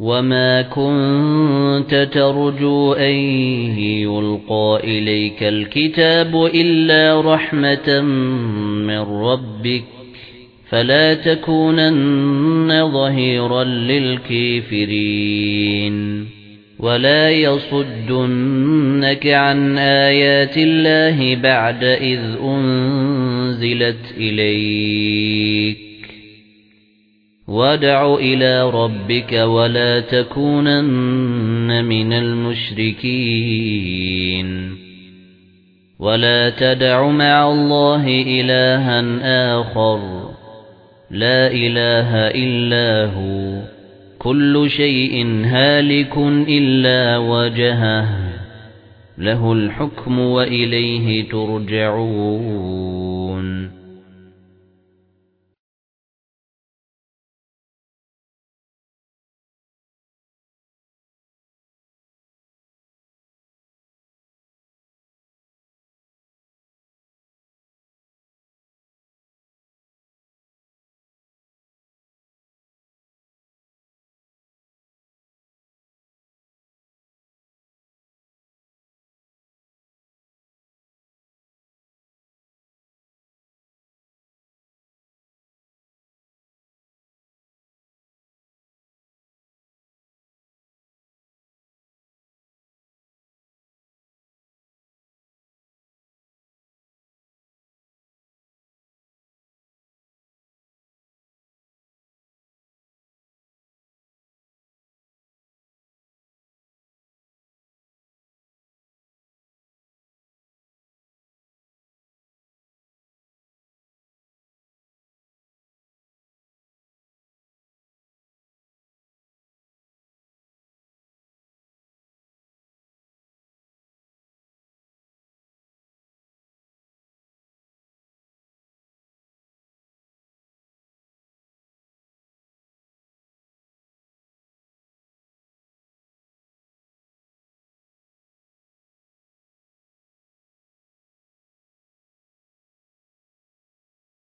وَمَا كُنتَ تَرْجُو أَن يُلْقَى إِلَيْكَ الْكِتَابُ إِلَّا رَحْمَةً مِّن رَّبِّكَ فَلَا تَكُونَنَّ ظَهِيرًا لِّلْكَافِرِينَ وَلَا يَصُدُّنَّكَ عَن آيَاتِ اللَّهِ بَعْدَ إِذْ أُنزِلَتْ إِلَيْكَ وَادْعُ إِلَى رَبِّكَ وَلَا تَكُونَنَّ مِنَ الْمُشْرِكِينَ وَلَا تَدْعُ مَعَ اللَّهِ إِلَٰهًا آخَرَ لَا إِلَٰهَ إِلَّا هُوَ كُلُّ شَيْءٍ هَالِكٌ إِلَّا وَجْهَهُ لَهُ الْحُكْمُ وَإِلَيْهِ تُرْجَعُونَ